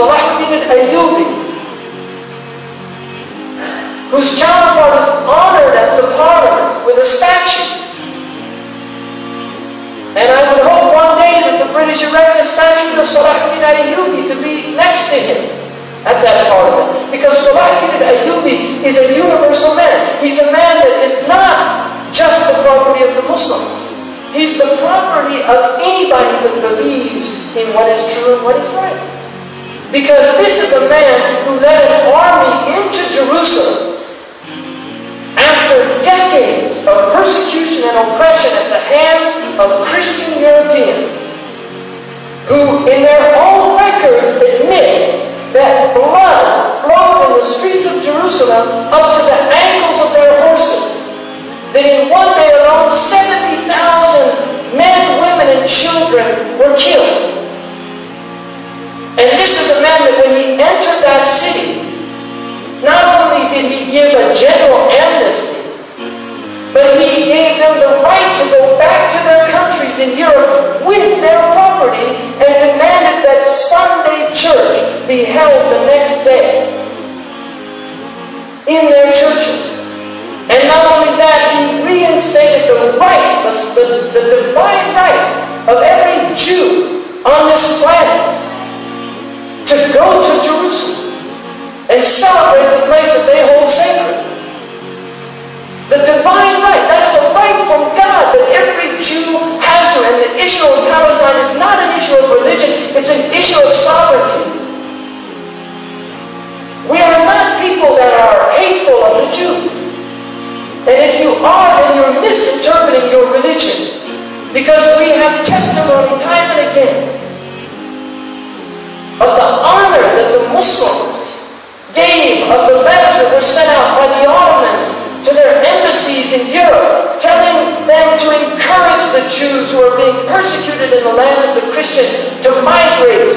Salahuddin al-Ayyubi, whose counterpart is honored at the parliament with a statue. And I would hope one day that the British erect a statue of Salahuddin al-Ayyubi to be next to him at that parliament. Because Salahuddin al-Ayyubi is a universal man. He's a man that is not just the property of the Muslims. He's the property of anybody that believes in what is true and what is right. Because this is a man who led an army into Jerusalem after decades of persecution and oppression at the hands of Christian Europeans, who in their own records admit that blood flowed in the streets of Jerusalem up to the ankles of their horses. That in one day alone, 70,000 men, women, and children were killed. Entered that city, not only did he give a general amnesty, but he gave them the right to go back to their countries in Europe with their property and demanded that Sunday church be held the next day in their churches. And not only that, he reinstated the right, the, the, divine right of every Jew on this planet the issue of Palestine is not an issue of religion, it's an issue of sovereignty. We are not people that are hateful of the Jews. And if you are, then you're misinterpreting your religion. Because we have testimony time and again of the honor that the Muslims gave of the letters that were sent out by the Ottomans to their embassies in Europe, the Jews who are being persecuted in the lands of the Christians to migrate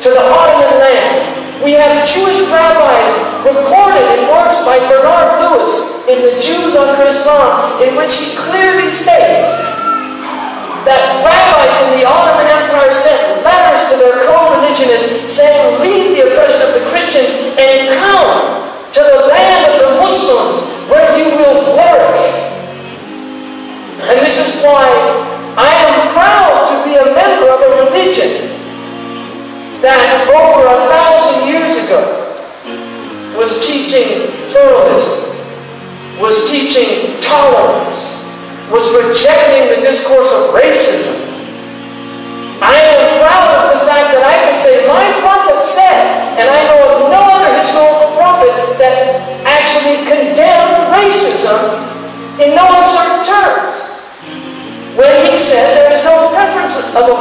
to the Ottoman lands. We have Jewish rabbis recorded in works by Bernard Lewis in The Jews Under Islam, in which he clearly states that rabbis in the Ottoman over a thousand years ago was teaching pluralism, was teaching tolerance, was rejecting the discourse of racism. I am proud of the fact that I can say my prophet said, and I know of no other historical prophet that actually condemned racism in no uncertain terms. When he said there is no preference of a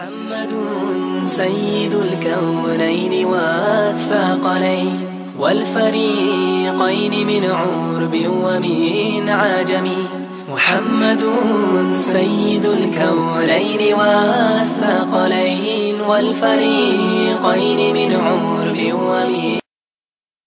محمد سيد الكونين والثقلين والفريقين من عرب ومن عجم محمد سيد الكونين والثقلين والفريقين من عرب ومن